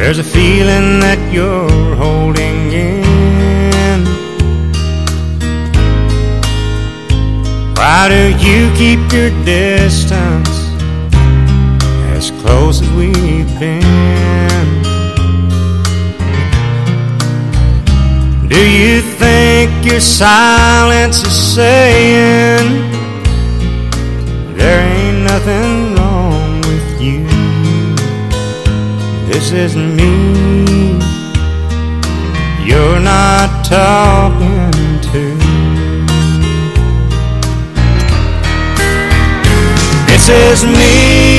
There's a feeling that you're holding in. Why do you keep your distance as close as we've been? Do you think your silence is saying there ain't nothing This is me. You're not talking to. This is me,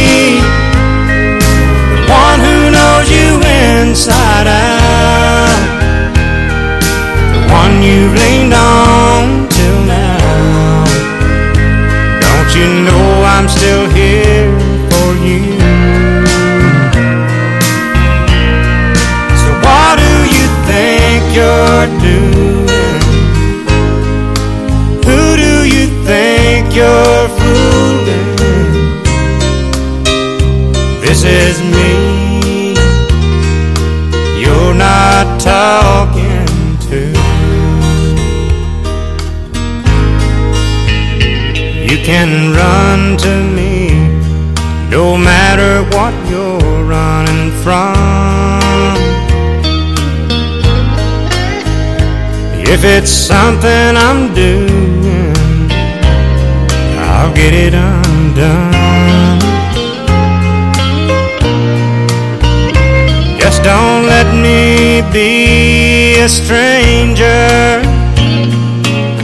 you're doing? Who do you think you're fooling? This is me. You're not talking to. You can run to me no matter what you're running from. If it's something I'm doing, I'll get it undone. Just don't let me be a stranger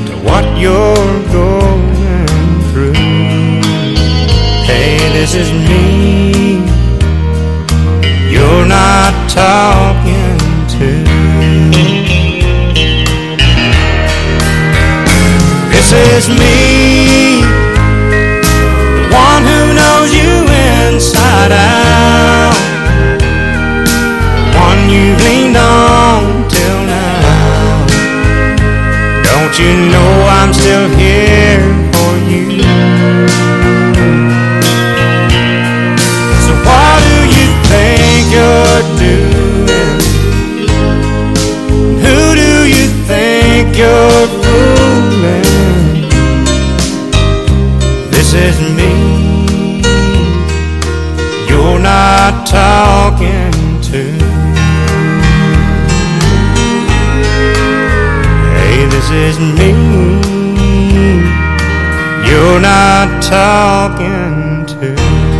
to what you're going through. Hey, this is me. You're not talking to. Is me, the one who knows you inside out, the one you've leaned on till now. Don't you know I'm still here for you? So what do you think you're doing? Who do you think you're This is me. You're not talking to. Hey, this is me. You're not talking to.